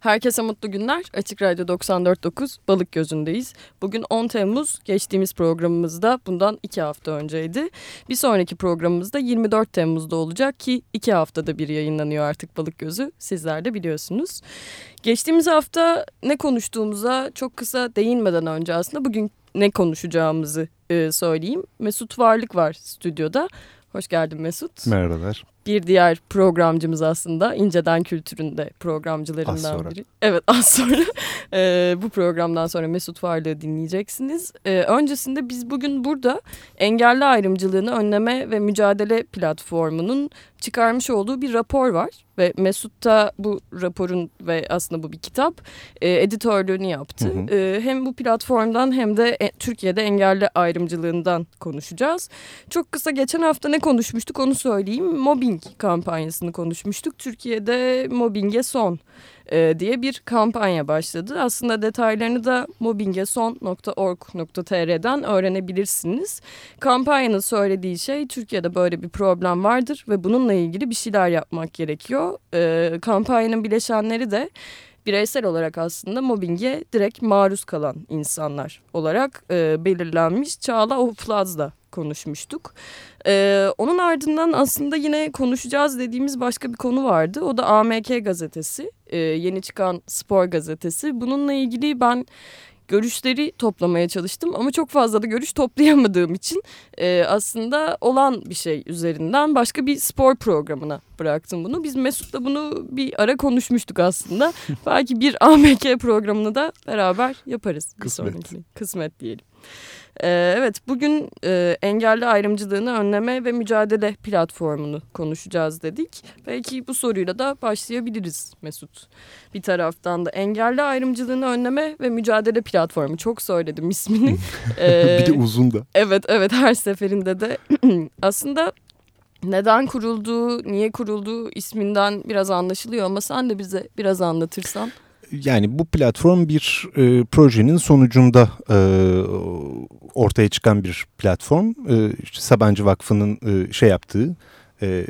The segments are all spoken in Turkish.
Herkese mutlu günler. Açık Radyo 94.9 Balık Gözü'ndeyiz. Bugün 10 Temmuz. Geçtiğimiz programımızda bundan 2 hafta önceydi. Bir sonraki programımızda 24 Temmuz'da olacak ki 2 haftada bir yayınlanıyor artık Balık Gözü. Sizler de biliyorsunuz. Geçtiğimiz hafta ne konuştuğumuza çok kısa değinmeden önce aslında bugün ne konuşacağımızı e, söyleyeyim. Mesut Varlık var stüdyoda. Hoş geldin Mesut. Merhabalar bir diğer programcımız aslında İnceden Kültür'ünde programcılarından biri. Evet az sonra e, bu programdan sonra Mesut Varlığı dinleyeceksiniz. E, öncesinde biz bugün burada engelli ayrımcılığını önleme ve mücadele platformunun çıkarmış olduğu bir rapor var. Ve Mesut da bu raporun ve aslında bu bir kitap e, editörlüğünü yaptı. Hı hı. E, hem bu platformdan hem de e, Türkiye'de engelli ayrımcılığından konuşacağız. Çok kısa geçen hafta ne konuşmuştuk onu söyleyeyim. Mobbing kampanyasını konuşmuştuk. Türkiye'de mobbinge son e, diye bir kampanya başladı. Aslında detaylarını da mobbingeson.org.tr'den öğrenebilirsiniz. Kampanyanın söylediği şey Türkiye'de böyle bir problem vardır ve bununla ilgili bir şeyler yapmak gerekiyor. E, kampanyanın bileşenleri de bireysel olarak aslında mobbinge direkt maruz kalan insanlar olarak e, belirlenmiş. Çağla Oflaz'la konuşmuştuk. Ee, onun ardından aslında yine konuşacağız dediğimiz başka bir konu vardı. O da AMK gazetesi, ee, yeni çıkan spor gazetesi. Bununla ilgili ben görüşleri toplamaya çalıştım ama çok fazla da görüş toplayamadığım için e, aslında olan bir şey üzerinden başka bir spor programına bıraktım bunu. Biz Mesut'la bunu bir ara konuşmuştuk aslında. Belki bir AMK programını da beraber yaparız. Kısmet. Kısmet diyelim. Ee, evet bugün e, engelli ayrımcılığını önleme ve mücadele platformunu konuşacağız dedik. Belki bu soruyla da başlayabiliriz Mesut. Bir taraftan da engelli ayrımcılığını önleme ve mücadele platformu. Çok söyledim ismini. ee, bir de uzun da. Evet evet her seferinde de aslında neden kurulduğu, niye kurulduğu isminden biraz anlaşılıyor ama sen de bize biraz anlatırsan yani bu platform bir e, projenin sonucunda e, ortaya çıkan bir platform. E, işte Sabancı Vakfı'nın e, şey yaptığı, e,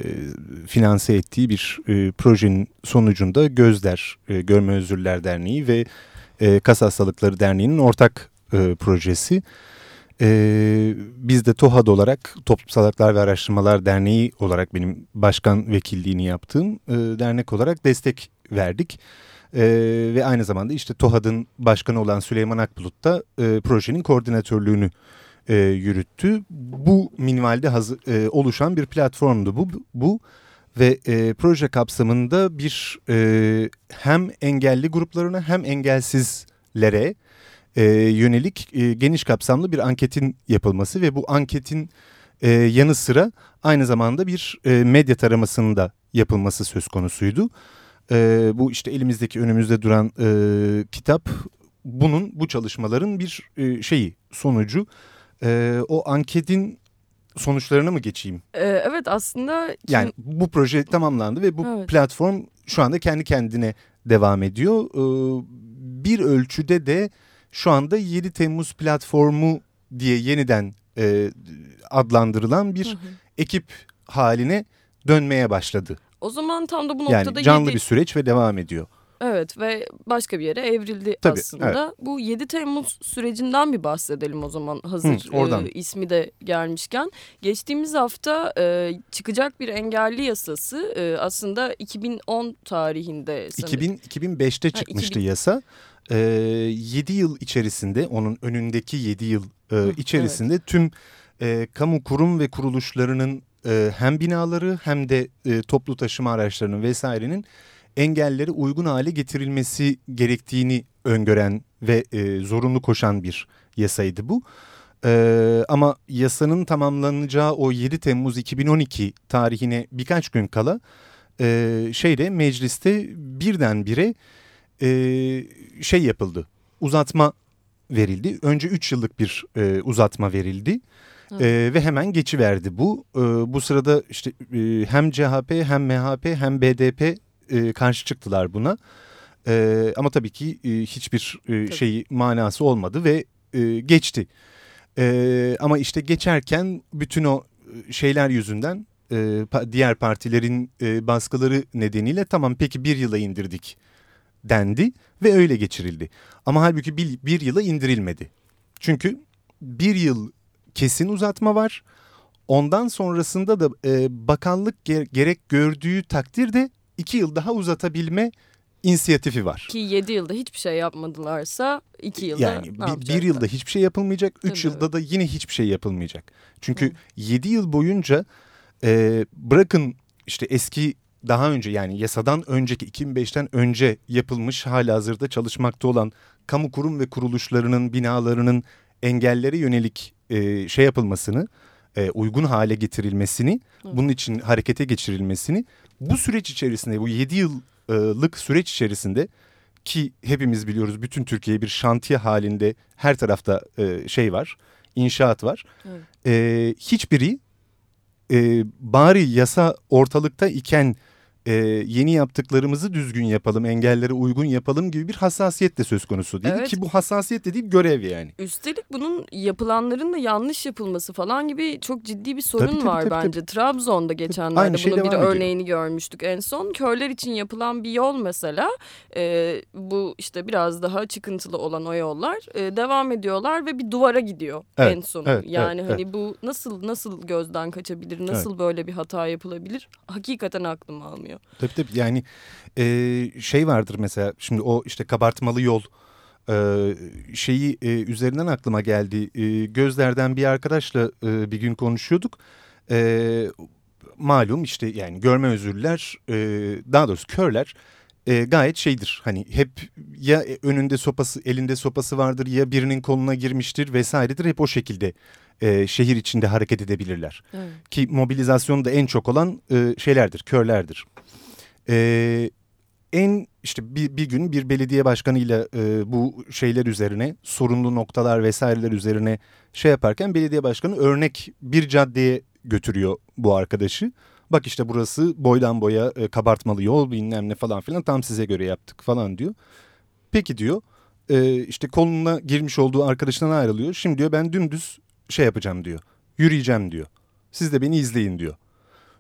finanse ettiği bir e, projenin sonucunda Gözler, e, Görme Özürler Derneği ve e, Kas Hastalıkları Derneği'nin ortak e, projesi. Ee, biz de TOHAD olarak Toplumsal Haklar ve Araştırmalar Derneği olarak benim başkan vekilliğini yaptığım e, dernek olarak destek verdik. E, ve aynı zamanda işte TOHAD'ın başkanı olan Süleyman Akbulut da e, projenin koordinatörlüğünü e, yürüttü. Bu minvalde hazır, e, oluşan bir platformdu bu. bu ve e, proje kapsamında bir e, hem engelli gruplarına hem engelsizlere e, yönelik e, geniş kapsamlı bir anketin yapılması ve bu anketin e, yanı sıra aynı zamanda bir e, medya taramasının da yapılması söz konusuydu. E, bu işte elimizdeki önümüzde duran e, kitap bunun bu çalışmaların bir e, şeyi sonucu. E, o anketin sonuçlarına mı geçeyim? Ee, evet aslında. Yani bu proje tamamlandı ve bu evet. platform şu anda kendi kendine devam ediyor. Ee, bir ölçüde de şu anda 7 Temmuz platformu diye yeniden e, adlandırılan bir hı hı. ekip haline dönmeye başladı. O zaman tam da bu noktada... Yani canlı 7... bir süreç ve devam ediyor. Evet ve başka bir yere evrildi Tabii, aslında. Evet. Bu 7 Temmuz sürecinden bir bahsedelim o zaman hazır Hı, oradan. E, ismi de gelmişken. Geçtiğimiz hafta e, çıkacak bir engelli yasası e, aslında 2010 tarihinde. 2000, 2005'te çıkmıştı ha, 2000... yasa. E, 7 yıl içerisinde onun önündeki 7 yıl e, içerisinde evet. tüm e, kamu kurum ve kuruluşlarının e, hem binaları hem de e, toplu taşıma araçlarının vesairenin engelleri uygun hale getirilmesi gerektiğini öngören ve e, zorunlu koşan bir yasaydı bu. Ee, ama yasanın tamamlanacağı o 7 Temmuz 2012 tarihine birkaç gün kala e, şeyde mecliste birdenbire e, şey yapıldı. Uzatma verildi. Önce 3 yıllık bir e, uzatma verildi. E, ve hemen geçiverdi bu. E, bu sırada işte e, hem CHP hem MHP hem BDP e, karşı çıktılar buna. E, ama tabii ki e, hiçbir e, şeyi manası olmadı ve e, geçti. E, ama işte geçerken bütün o e, şeyler yüzünden e, diğer partilerin e, baskıları nedeniyle tamam peki bir yıla indirdik dendi ve öyle geçirildi. Ama halbuki bir, bir yıla indirilmedi. Çünkü bir yıl kesin uzatma var. Ondan sonrasında da e, bakanlık gerek gördüğü takdirde iki yıl daha uzatabilme inisiyatifi var. Ki 7 yılda hiçbir şey yapmadılarsa 2 yılda yani bir, bir yılda hiçbir şey yapılmayacak, 3 yılda da yine hiçbir şey yapılmayacak. Çünkü 7 yıl boyunca e, bırakın işte eski daha önce yani yasadan önceki 2005'ten önce yapılmış hala hazırda çalışmakta olan kamu kurum ve kuruluşlarının binalarının engellere yönelik e, şey yapılmasını e, uygun hale getirilmesini Hı. bunun için harekete geçirilmesini bu süreç içerisinde bu 7 yıllık süreç içerisinde ki hepimiz biliyoruz bütün Türkiye bir şantiye halinde her tarafta e, şey var inşaat var. E, hiçbiri e, bari yasa ortalıkta iken e, yeni yaptıklarımızı düzgün yapalım, engellere uygun yapalım gibi bir hassasiyet de söz konusu değil evet. ki bu hassasiyet de değil görev yani. Üstelik bunun yapılanların da yanlış yapılması falan gibi çok ciddi bir sorun tabii, tabii, var tabii, bence. Tabii. Trabzon'da geçenlerde Aynı şey bunu bir örneğini ediyor. görmüştük en son. Körler için yapılan bir yol mesela e, bu işte biraz daha çıkıntılı olan o yollar e, devam ediyorlar ve bir duvara gidiyor evet, en sonu. Evet, yani evet, hani evet. bu nasıl nasıl gözden kaçabilir, nasıl evet. böyle bir hata yapılabilir hakikaten aklım almıyor. Tabii tabii yani e, şey vardır mesela şimdi o işte kabartmalı yol e, şeyi e, üzerinden aklıma geldi. E, gözlerden bir arkadaşla e, bir gün konuşuyorduk. E, malum işte yani görme özürlüler e, daha doğrusu körler e, gayet şeydir. Hani hep ya önünde sopası elinde sopası vardır ya birinin koluna girmiştir vesairedir. Hep o şekilde e, şehir içinde hareket edebilirler. Evet. Ki mobilizasyonda en çok olan e, şeylerdir, körlerdir. E, en işte bir, bir gün bir belediye başkanıyla e, bu şeyler üzerine sorunlu noktalar vesaireler üzerine şey yaparken belediye başkanı örnek bir caddeye götürüyor bu arkadaşı. Bak işte burası boydan boya e, kabartmalı yol bilmem ne falan filan tam size göre yaptık falan diyor. Peki diyor e, işte koluna girmiş olduğu arkadaşından ayrılıyor. Şimdi diyor ben dümdüz şey yapacağım diyor. Yürüyeceğim diyor. Siz de beni izleyin diyor.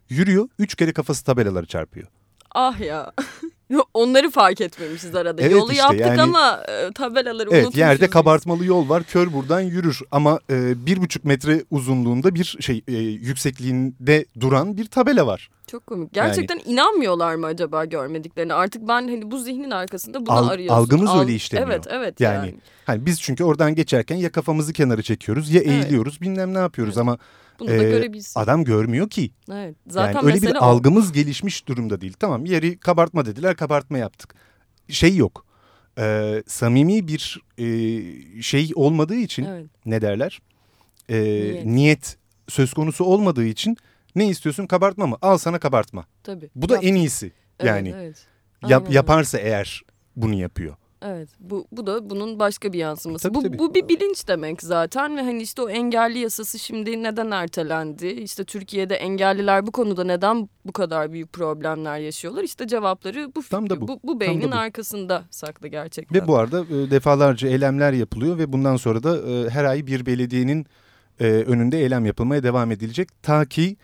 Yürüyor üç kere kafası tabelaları çarpıyor. Ah ya. Onları fark etmemişiz arada. Evet Yolu işte, yaptık yani, ama e, tabelaları evet, unutmuşuz. Yerde kabartmalı yol var. Kör buradan yürür. Ama e, bir buçuk metre uzunluğunda bir şey e, yüksekliğinde duran bir tabela var. Çok komik. Gerçekten yani, inanmıyorlar mı acaba görmediklerini? Artık ben hani bu zihnin arkasında bunu al, arıyorsun. Algımız Al, öyle işlemiyor. Evet evet yani. yani. Hani biz çünkü oradan geçerken ya kafamızı kenara çekiyoruz ya eğiliyoruz evet. bilmem ne yapıyoruz evet. ama bunu görebilsin. Adam görmüyor ki. Evet. Zaten yani öyle bir o. algımız gelişmiş durumda değil. Tamam yeri kabartma dediler kabartma yaptık. Şey yok. E, samimi bir e, şey olmadığı için evet. ne derler? E, niyet. niyet söz konusu olmadığı için ne istiyorsun kabartma mı? Al sana kabartma. Tabii. Bu da Yap. en iyisi. Yani evet, evet. Yap, yaparsa eğer bunu yapıyor. Evet bu, bu da bunun başka bir yansıması. Tabii, bu, tabii. bu bir bilinç demek zaten ve hani işte o engelli yasası şimdi neden ertelendi? İşte Türkiye'de engelliler bu konuda neden bu kadar büyük problemler yaşıyorlar? İşte cevapları bu Tam da bu. bu, bu beynin bu. arkasında saklı gerçekten. Ve bu arada e, defalarca eylemler yapılıyor ve bundan sonra da e, her ay bir belediyenin e, önünde eylem yapılmaya devam edilecek. Ta ki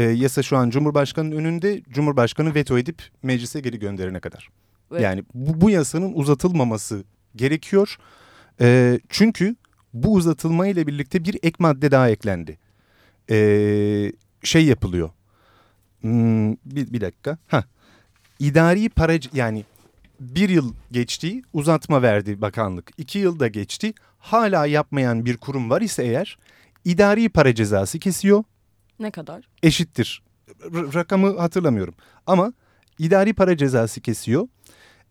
yasa şu an Cumhurbaşkanı'nın önünde Cumhurbaşkanı veto edip meclise geri gönderene kadar. Evet. Yani bu, bu yasanın uzatılmaması gerekiyor. E, çünkü bu uzatılma ile birlikte bir ek madde daha eklendi. E, şey yapılıyor. Hmm, bir, bir dakika. Ha. İdari para yani bir yıl geçti uzatma verdi bakanlık. İki yılda geçti hala yapmayan bir kurum var ise eğer idari para cezası kesiyor. Ne kadar? Eşittir. R rakamı hatırlamıyorum ama idari para cezası kesiyor.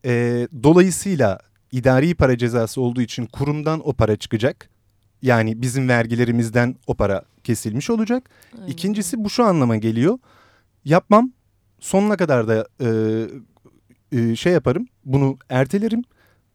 E, dolayısıyla idari para cezası olduğu için kurumdan o para çıkacak. Yani bizim vergilerimizden o para kesilmiş olacak. Aynen. İkincisi bu şu anlama geliyor. Yapmam sonuna kadar da e, e, şey yaparım bunu ertelerim.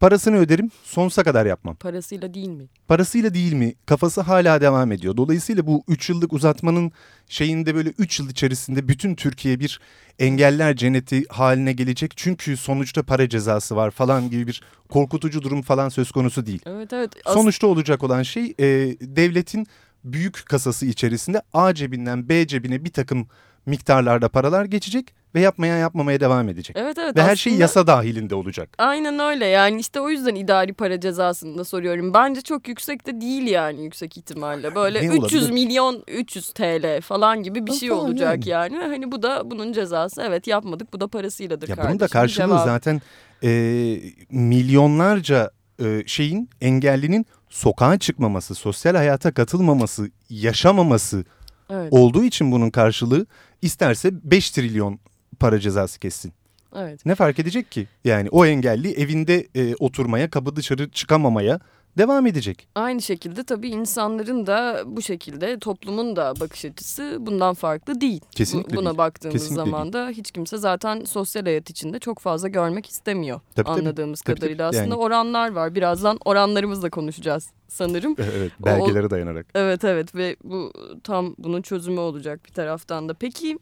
Parasını öderim sonsuza kadar yapmam. Parasıyla değil mi? Parasıyla değil mi? Kafası hala devam ediyor. Dolayısıyla bu 3 yıllık uzatmanın şeyinde böyle 3 yıl içerisinde bütün Türkiye bir engeller cenneti haline gelecek. Çünkü sonuçta para cezası var falan gibi bir korkutucu durum falan söz konusu değil. Evet evet. As sonuçta olacak olan şey e, devletin büyük kasası içerisinde A cebinden B cebine bir takım miktarlarda paralar geçecek ve yapmaya yapmamaya devam edecek. Evet evet. Ve her şey yasa dahilinde olacak. Aynen öyle yani işte o yüzden idari para cezasını da soruyorum. Bence çok yüksek de değil yani yüksek ihtimalle. Böyle ne 300 olabilir? milyon 300 TL falan gibi bir şey olacak yani. yani. Hani bu da bunun cezası evet yapmadık bu da parasıyladır ya kardeşim. Bunun da karşılığı cevabı. zaten e, milyonlarca e, şeyin engellinin sokağa çıkmaması, sosyal hayata katılmaması, yaşamaması evet. olduğu için bunun karşılığı isterse 5 trilyon para cezası kessin. Evet. Ne fark edecek ki? Yani o engelli evinde e, oturmaya, kapı dışarı çıkamamaya devam edecek. Aynı şekilde tabii insanların da bu şekilde toplumun da bakış açısı bundan farklı değil. Kesinlikle Buna değil. baktığımız Kesinlikle zaman da hiç kimse zaten sosyal hayat içinde çok fazla görmek istemiyor tabii, anladığımız tabii, kadarıyla. Tabii, Aslında yani... oranlar var. Birazdan oranlarımızla konuşacağız sanırım. Evet belgelere dayanarak. Evet evet ve bu tam bunun çözümü olacak bir taraftan da. Peki...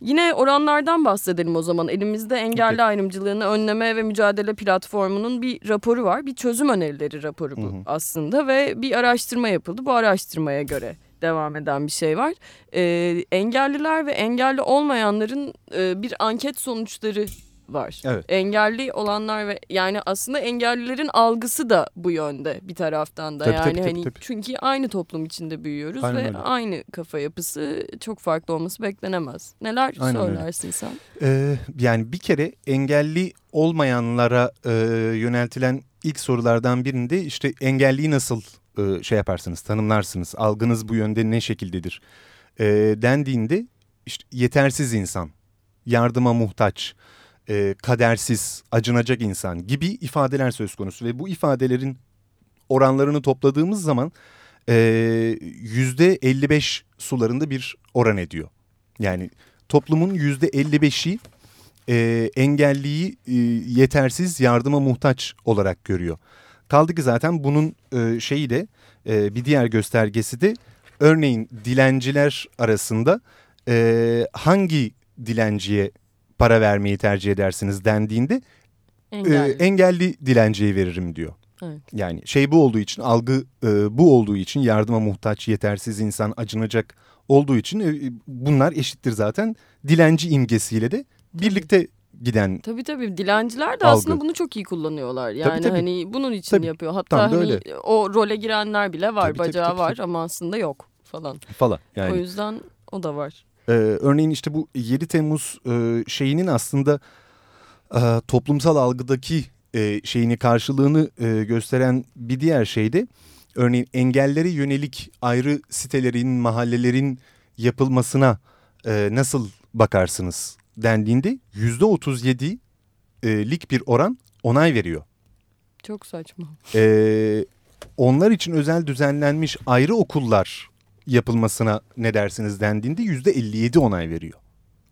Yine oranlardan bahsedelim o zaman. Elimizde engelli okay. ayrımcılığını önleme ve mücadele platformunun bir raporu var. Bir çözüm önerileri raporu bu hı hı. aslında ve bir araştırma yapıldı. Bu araştırmaya göre devam eden bir şey var. Ee, engelliler ve engelli olmayanların e, bir anket sonuçları var. Evet. Engelli olanlar ve yani aslında engellilerin algısı da bu yönde bir taraftan da tabii, yani tabii, hani tabii. çünkü aynı toplum içinde büyüyoruz Aynen ve öyle. aynı kafa yapısı çok farklı olması beklenemez. Neler Aynen söylersin öyle. sen? Ee, yani bir kere engelli olmayanlara e, yöneltilen ilk sorulardan birinde işte engelliyi nasıl e, şey yaparsınız, tanımlarsınız, algınız bu yönde ne şekildedir e, dendiğinde işte yetersiz insan, yardıma muhtaç, e, kadersiz, acınacak insan gibi ifadeler söz konusu. Ve bu ifadelerin oranlarını topladığımız zaman e, yüzde 55 sularında bir oran ediyor. Yani toplumun yüzde 55'i e, engelliyi e, yetersiz, yardıma muhtaç olarak görüyor. Kaldı ki zaten bunun e, şeyi de e, bir diğer göstergesi de örneğin dilenciler arasında e, hangi dilenciye para vermeyi tercih edersiniz dendiğinde engelli, e, engelli dilenciye veririm diyor. Evet. Yani şey bu olduğu için algı e, bu olduğu için yardıma muhtaç yetersiz insan acınacak olduğu için e, bunlar eşittir zaten dilenci imgesiyle de birlikte giden Tabii tabii dilenciler de algı. aslında bunu çok iyi kullanıyorlar. Yani tabii, tabii. hani bunun için tabii. yapıyor. Hatta hani öyle. o role girenler bile var. Tabii, bacağı tabii, tabii, var tabii. ama aslında yok falan. Falan yani. O yüzden o da var. Ee, örneğin işte bu 7 Temmuz e, şeyinin aslında e, toplumsal algıdaki e, şeyini karşılığını e, gösteren bir diğer şey de örneğin engellere yönelik ayrı sitelerin, mahallelerin yapılmasına e, nasıl bakarsınız dendiğinde yüzde otuz yedilik bir oran onay veriyor. Çok saçma. Ee, onlar için özel düzenlenmiş ayrı okullar yapılmasına ne dersiniz dendiğinde yüzde 57 onay veriyor.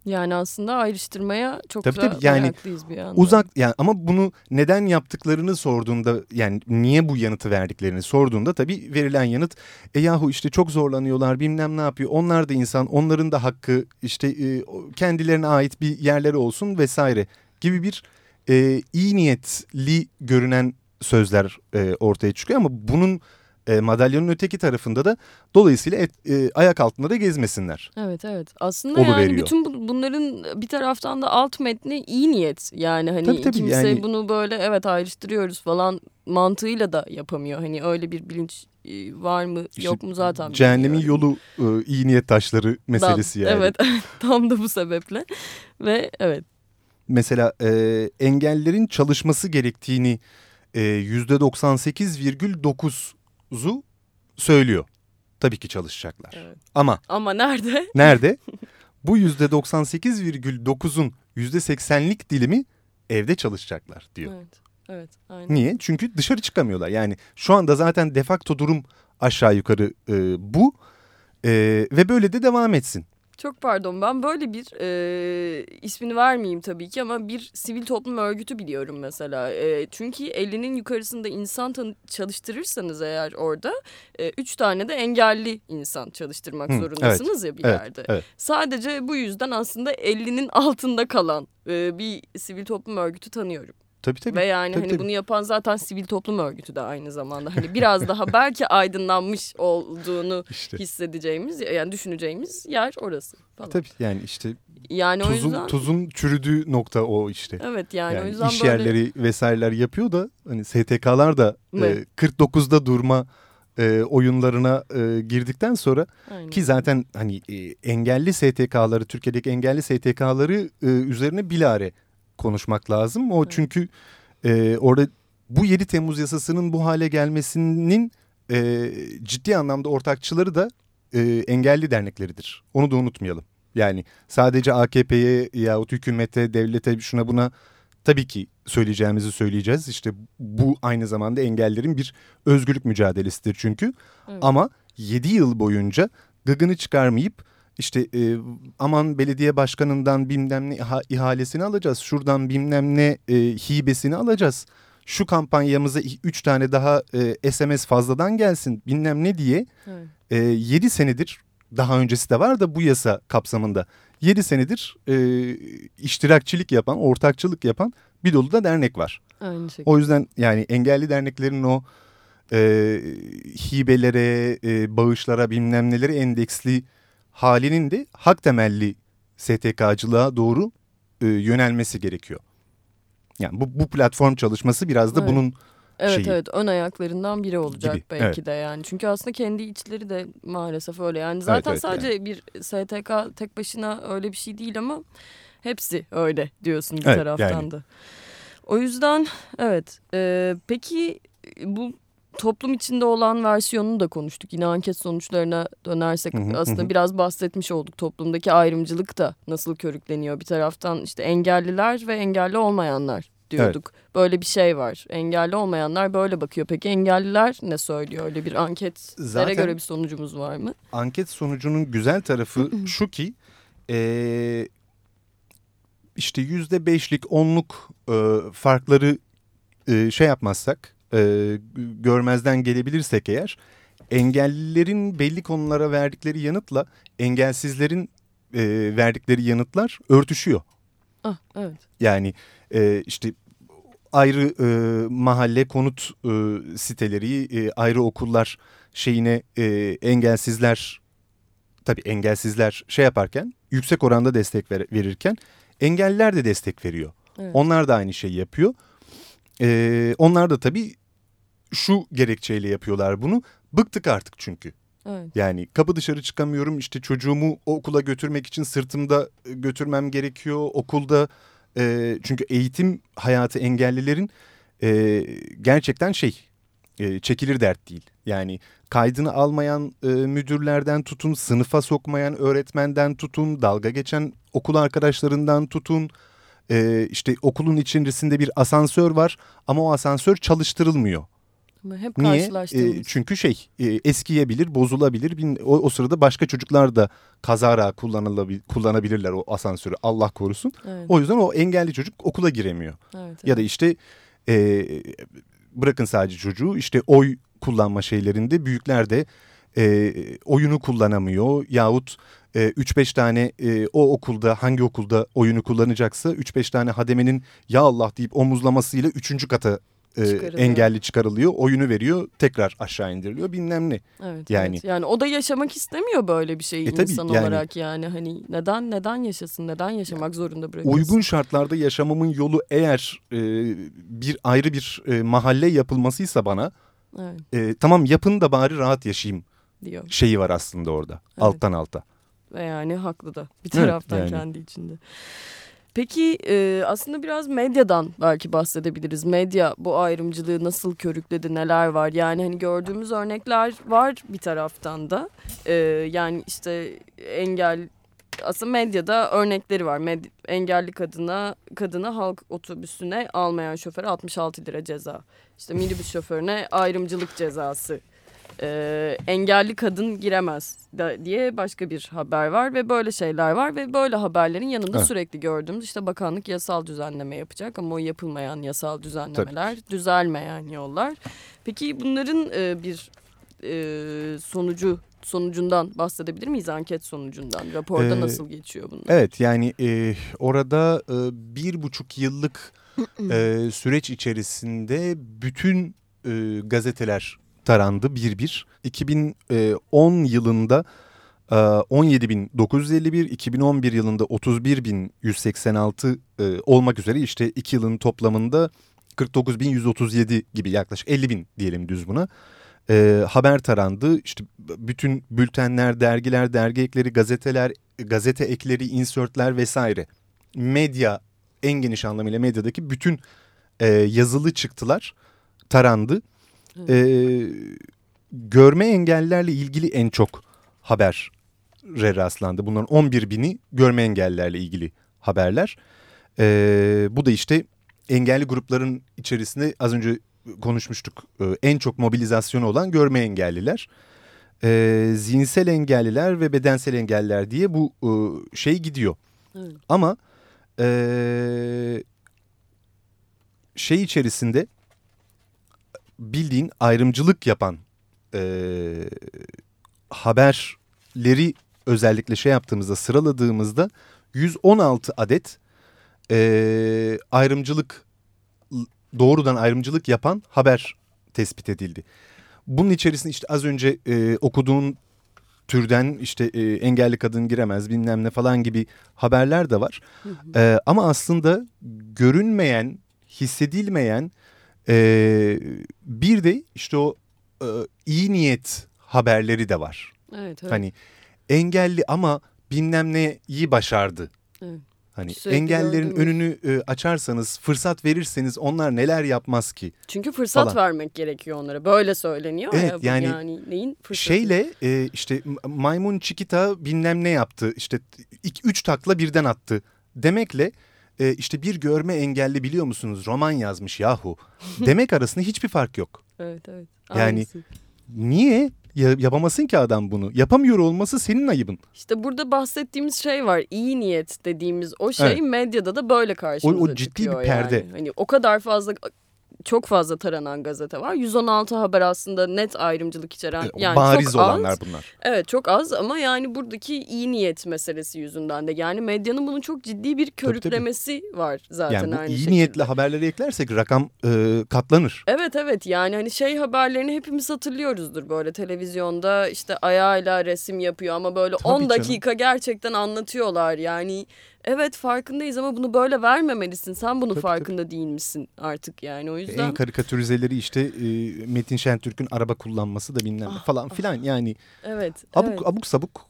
Yani aslında ayrıştırmaya çok tabii, tabii, yani bir anda. Uzak yani ama bunu neden yaptıklarını sorduğunda yani niye bu yanıtı verdiklerini sorduğunda tabii verilen yanıt e yahu işte çok zorlanıyorlar bilmem ne yapıyor. Onlar da insan onların da hakkı işte e, kendilerine ait bir yerleri olsun vesaire gibi bir e, iyi niyetli görünen sözler e, ortaya çıkıyor ama bunun e, madalyonun öteki tarafında da dolayısıyla et, e, ayak altında da gezmesinler. Evet evet aslında Olu yani veriyor. bütün bunların bir taraftan da alt metni iyi niyet yani hani tabii, tabii, kimse yani... bunu böyle evet ayrıştırıyoruz falan mantığıyla da yapamıyor. Hani öyle bir bilinç e, var mı işte yok mu zaten Cehennemin yolu e, iyi niyet taşları meselesi tam, yani. Evet tam da bu sebeple ve evet. Mesela e, engellerin çalışması gerektiğini yüzde 98,9 Zu söylüyor. Tabii ki çalışacaklar. Evet. Ama ama nerede? Nerede? Bu yüzde 98,9'un yüzde 80'lik dilimi evde çalışacaklar diyor. Evet. Evet, aynen. Niye? Çünkü dışarı çıkamıyorlar. Yani şu anda zaten defakto durum aşağı yukarı e, bu e, ve böyle de devam etsin. Çok pardon ben böyle bir e, ismini vermeyeyim tabii ki ama bir sivil toplum örgütü biliyorum mesela. E, çünkü 50'nin yukarısında insan çalıştırırsanız eğer orada e, üç tane de engelli insan çalıştırmak Hı, zorundasınız evet, ya bir evet, yerde. Evet. Sadece bu yüzden aslında 50'nin altında kalan e, bir sivil toplum örgütü tanıyorum. Tabii tabii. Ve yani tabii, hani tabii. bunu yapan zaten sivil toplum örgütü de aynı zamanda. Hani biraz daha belki aydınlanmış olduğunu işte. hissedeceğimiz yani düşüneceğimiz yer orası falan. Tabii yani işte Yani o tuzun, yüzden tuzun çürüdüğü nokta o işte. evet yani, Yani, o yüzden iş böyle yerleri vesaireler yapıyor da hani STK'lar da Mı? e, 49'da durma e, oyunlarına e, girdikten sonra Aynen. ki zaten hani e, engelli STK'ları Türkiye'deki engelli STK'ları e, üzerine bilare konuşmak lazım. O Evet. çünkü e, orada bu 7 Temmuz yasasının bu hale gelmesinin e, ciddi anlamda ortakçıları da e, engelli dernekleridir. Onu da unutmayalım. Yani sadece AKP'ye yahut hükümete, devlete şuna buna tabii ki söyleyeceğimizi söyleyeceğiz. İşte bu aynı zamanda engellerin bir özgürlük mücadelesidir çünkü. Evet. Ama 7 yıl boyunca gıgını çıkarmayıp işte e, aman belediye başkanından bilmem ne iha- ihalesini alacağız. Şuradan bilmem ne e, hibesini alacağız. Şu kampanyamıza 3 tane daha e, SMS fazladan gelsin bilmem ne diye Evet. e, 7 senedir daha öncesi de var da bu yasa kapsamında 7 senedir e, iştirakçilik yapan, ortakçılık yapan bir dolu da dernek var. Aynı şekilde. O yüzden yani engelli derneklerin o e, hibelere, e, bağışlara bilmem nelere endeksli halinin de hak temelli STK'cılığa doğru e, yönelmesi gerekiyor. Yani bu, bu platform çalışması biraz da Evet. bunun Evet şeyi. evet ön ayaklarından biri olacak Gibi, belki evet. de yani. Çünkü aslında kendi içleri de maalesef öyle. Yani zaten evet, sadece bir STK tek başına öyle bir şey değil ama hepsi öyle diyorsun bir Evet, taraftan yani. da. O yüzden evet. Ee, peki bu toplum içinde olan versiyonunu da konuştuk. Yine anket sonuçlarına dönersek Hı hı, aslında hı biraz bahsetmiş olduk. Toplumdaki ayrımcılık da nasıl körükleniyor. Bir taraftan işte engelliler ve engelli olmayanlar diyorduk. Böyle bir şey var. Engelli olmayanlar böyle bakıyor. Peki engelliler ne söylüyor? Öyle bir anketlere Zaten- göre bir sonucumuz var mı? anket sonucunun güzel tarafı şu ki e, işte yüzde beşlik onluk e, farkları e, şey yapmazsak e, görmezden gelebilirsek eğer engellilerin belli konulara verdikleri yanıtla engelsizlerin e, verdikleri yanıtlar örtüşüyor. Ah, evet. Yani e, işte ayrı e, mahalle konut e, siteleri, e, ayrı okullar şeyine e, engelsizler tabii engelsizler şey yaparken yüksek oranda destek ver- verirken engelliler de destek veriyor. evet. Onlar da aynı şeyi yapıyor. E, onlar da tabii şu gerekçeyle yapıyorlar bunu. Bıktık artık çünkü. evet. Yani kapı dışarı çıkamıyorum işte çocuğumu okula götürmek için sırtımda e, götürmem gerekiyor. Okulda e, çünkü eğitim hayatı engellilerin e, gerçekten şey e, çekilir dert değil. Yani kaydını almayan e, müdürlerden tutun, sınıfa sokmayan öğretmenden tutun, dalga geçen okul arkadaşlarından tutun. E, işte okulun içerisinde bir asansör var ama o asansör çalıştırılmıyor. Ama hep Niye? karşılaştığımız. E, çünkü şey e, eskiyebilir, bozulabilir. Bin- O, o sırada başka çocuklar da kazara kullanabilirler o asansörü. Allah korusun. evet, O yüzden o engelli çocuk okula giremiyor. evet, Ya da işte e, bırakın sadece çocuğu işte oy kullanma şeylerinde büyükler de e, oyunu kullanamıyor. Yahut e, 3-5 tane e, o okulda hangi okulda oyunu kullanacaksa 3-5 tane hademenin ya Allah deyip omuzlamasıyla 3. kata e, Çıkarılıyor. engelli çıkarılıyor. Oyunu veriyor tekrar aşağı indiriliyor bilmem ne. Evet, Yani- evet. yani o da yaşamak istemiyor böyle bir şeyi E tabii, insan yani- olarak yani hani neden neden yaşasın neden yaşamak zorunda bırakıyorsun? Uygun şartlarda yaşamamın yolu eğer e, bir ayrı bir e, mahalle yapılmasıysa bana evet, e, tamam yapın da bari rahat yaşayayım diyor şeyi var aslında orada alttan alta. ve yani haklı da bir Evet, taraftan yani. kendi içinde. Peki e, aslında biraz medyadan belki bahsedebiliriz. Medya bu ayrımcılığı nasıl körükledi, neler var? Yani hani gördüğümüz örnekler var bir taraftan da. E, yani işte engel aslında medyada örnekleri var. Med- engelli kadına kadını halk otobüsüne almayan şoföre 66 lira ceza. İşte minibüs şoförüne ayrımcılık cezası. Ee, engelli kadın giremez da, diye başka bir haber var ve böyle şeyler var ve böyle haberlerin yanında Evet. sürekli gördüğümüz işte bakanlık yasal düzenleme yapacak ama o yapılmayan yasal düzenlemeler, düzelmeyen yollar. Peki bunların e, bir e, sonucu sonucundan bahsedebilir miyiz anket sonucundan? Raporda Ee, nasıl geçiyor bunlar? Evet yani e, orada e, bir buçuk yıllık e, süreç içerisinde bütün e, gazeteler tarandı bir bir. 2010 yılında 17.951, 2011 yılında 31.186 e, olmak üzere işte iki yılın toplamında 49.137 gibi yaklaşık 50.000 diyelim düz buna. E, haber tarandı. İşte bütün bültenler, dergiler, dergi ekleri, gazeteler, gazete ekleri, insertler vesaire. Medya en geniş anlamıyla medyadaki bütün e, yazılı çıktılar tarandı. E, görme engellilerle ilgili en çok haber rastlandı. Bunların 11 bini görme engellilerle ilgili haberler. E, bu da işte engelli grupların içerisinde az önce konuşmuştuk e, en çok mobilizasyonu olan görme engelliler. E, zihinsel engelliler ve bedensel engelliler diye bu e, şey gidiyor. Evet. Ama e, şey içerisinde bildiğin ayrımcılık yapan e, haberleri özellikle şey yaptığımızda sıraladığımızda 116 adet e, ayrımcılık doğrudan ayrımcılık yapan haber tespit edildi. Bunun içerisinde işte az önce e, okuduğun türden işte e, engelli kadın giremez bilmem ne falan gibi haberler de var. Hı hı. E, ama aslında görünmeyen, hissedilmeyen e, bir de işte o e, iyi niyet haberleri de var. Evet, evet. Hani engelli ama bilmem neyi başardı. Evet. Hani Sürekli engellerin önünü e, açarsanız, fırsat verirseniz onlar neler yapmaz ki? Çünkü fırsat falan. vermek gerekiyor onlara. Böyle söyleniyor evet, ya. Yani, yani neyin fırsatı? Şeyle e, işte maymun Chiquita bilmem ne yaptı. İşte iki, üç takla birden attı. Demekle e, işte bir görme engelli biliyor musunuz roman yazmış yahu. Demek arasında hiçbir fark yok. Evet evet. Yani Aynısı. niye? Ya, yapamasın ki adam bunu. Yapamıyor olması senin ayıbın. İşte burada bahsettiğimiz şey var. İyi niyet dediğimiz o şey evet. medyada da böyle karşımıza o, o ciddi bir perde. yani. Hani o kadar fazla çok fazla taranan gazete var. 116 haber aslında net ayrımcılık içeren. E, yani bariz çok olanlar az. bunlar. Evet çok az ama yani buradaki iyi niyet meselesi yüzünden de. Yani medyanın bunun çok ciddi bir körüklemesi tabii, tabii. var zaten yani bu aynı iyi şekilde. niyetli haberleri eklersek rakam e, katlanır. Evet evet yani hani şey haberlerini hepimiz hatırlıyoruzdur böyle televizyonda işte ayağıyla resim yapıyor ama böyle tabii 10 dakika canım. gerçekten anlatıyorlar yani Evet farkındayız ama bunu böyle vermemelisin. Sen bunu tabii, farkında tabii. değil misin artık yani o yüzden. En karikatürizeleri işte e, Metin Şentürk'ün araba kullanması da bilmem ah, falan ah. filan yani. Evet. Abuk evet. abuk sabuk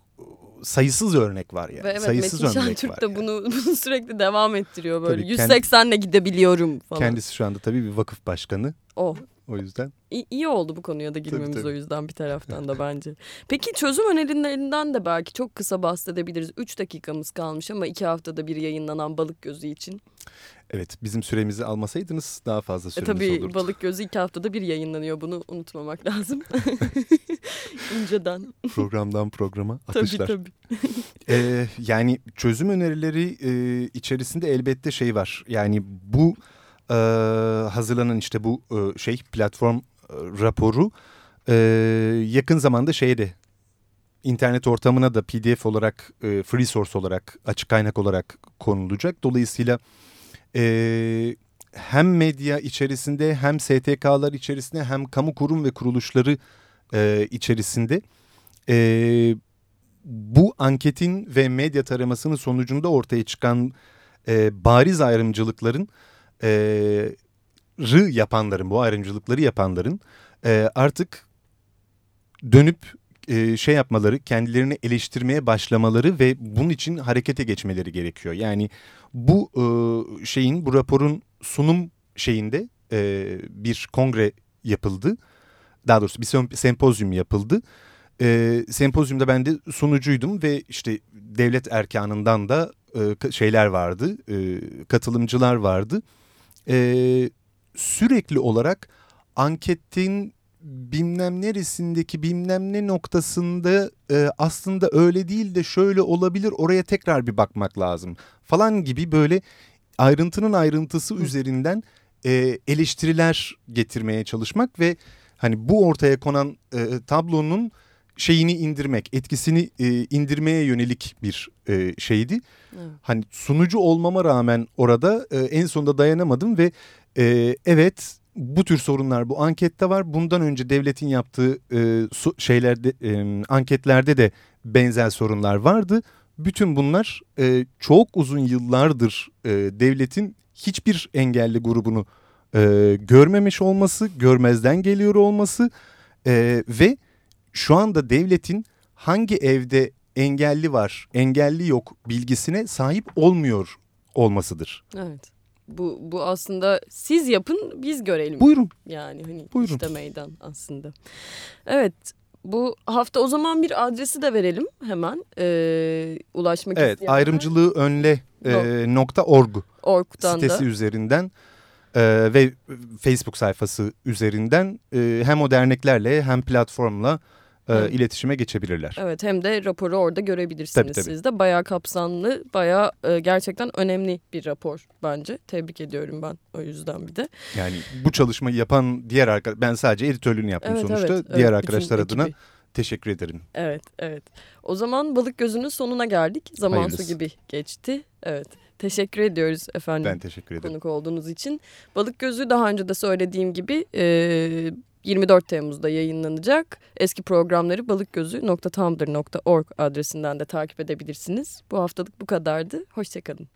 sayısız örnek var yani. Ve evet, sayısız Metin örnek Şentürk var de yani. bunu, bunu sürekli devam ettiriyor böyle. Tabii, 180'le gidebiliyorum falan. Kendisi şu anda tabii bir vakıf başkanı. Oh. O yüzden. İyi, iyi oldu bu konuya da girmemiz tabii, tabii. o yüzden bir taraftan da bence. Peki çözüm önerilerinden de belki çok kısa bahsedebiliriz. Üç dakikamız kalmış ama iki haftada bir yayınlanan Balık Gözü için. Evet bizim süremizi almasaydınız daha fazla süremiz e, tabii, olurdu. Tabii Balık Gözü iki haftada bir yayınlanıyor bunu unutmamak lazım. İnceden. Programdan programa atışlar. Tabii tabii. ee, yani çözüm önerileri e, içerisinde elbette şey var. Yani bu e, hazırlanan işte bu e, şey platform e, raporu e, yakın zamanda şeyde internet ortamına da pdf olarak e, free source olarak açık kaynak olarak konulacak. Dolayısıyla e, hem medya içerisinde hem STK'lar içerisinde hem kamu kurum ve kuruluşları e, içerisinde e, bu anketin ve medya taramasının sonucunda ortaya çıkan e, bariz ayrımcılıkların e, rı yapanların, bu ayrımcılıkları yapanların e, artık dönüp e, şey yapmaları, kendilerini eleştirmeye başlamaları ve bunun için harekete geçmeleri gerekiyor. Yani bu e, şeyin, bu raporun sunum şeyinde e, bir kongre yapıldı. Daha doğrusu bir sempozyum yapıldı. E, sempozyumda ben de sunucuydum ve işte devlet erkanından da e, şeyler vardı, e, katılımcılar vardı e, sürekli olarak anketin bilmem neresindeki bilmem ne noktasında e, aslında öyle değil de şöyle olabilir oraya tekrar bir bakmak lazım falan gibi böyle ayrıntının ayrıntısı üzerinden e, eleştiriler getirmeye çalışmak ve hani bu ortaya konan e, tablonun şeyini indirmek, etkisini e, indirmeye yönelik bir e, şeydi. Evet. Hani sunucu olmama rağmen orada e, en sonunda dayanamadım ve e, evet bu tür sorunlar bu ankette var. Bundan önce devletin yaptığı e, su, şeylerde e, anketlerde de benzer sorunlar vardı. Bütün bunlar e, çok uzun yıllardır e, devletin hiçbir engelli grubunu e, görmemiş olması, görmezden geliyor olması e, ve şu anda devletin hangi evde engelli var, engelli yok bilgisine sahip olmuyor olmasıdır. Evet. Bu, bu aslında siz yapın biz görelim. Buyurun. Yani hani Buyurun. işte meydan aslında. Evet bu hafta o zaman bir adresi de verelim hemen ee, ulaşmak evet, isteyenler. Evet ayrımcılığı önle e, nokta org Org'dan sitesi da. üzerinden e, ve Facebook sayfası üzerinden e, hem o derneklerle hem platformla e, iletişime geçebilirler. Evet hem de raporu orada görebilirsiniz tabii, tabii. siz de. Bayağı kapsamlı, bayağı e, gerçekten önemli bir rapor bence. Tebrik ediyorum ben o yüzden bir de. Yani bu çalışmayı yapan diğer arkadaşlar, ben sadece editörlüğünü yaptım evet, sonuçta. Evet, diğer evet, arkadaşlar adına ekibi. teşekkür ederim. Evet, evet. O zaman Balık Gözü'nün sonuna geldik. Zaman Hayırlısı. su gibi geçti. Evet. Teşekkür ediyoruz efendim. Ben teşekkür ederim. Konuk olduğunuz için. Balık Gözü daha önce de söylediğim gibi e, 24 Temmuz'da yayınlanacak. Eski programları balıkgözü.tumblr.org adresinden de takip edebilirsiniz. Bu haftalık bu kadardı. Hoşçakalın.